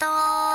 と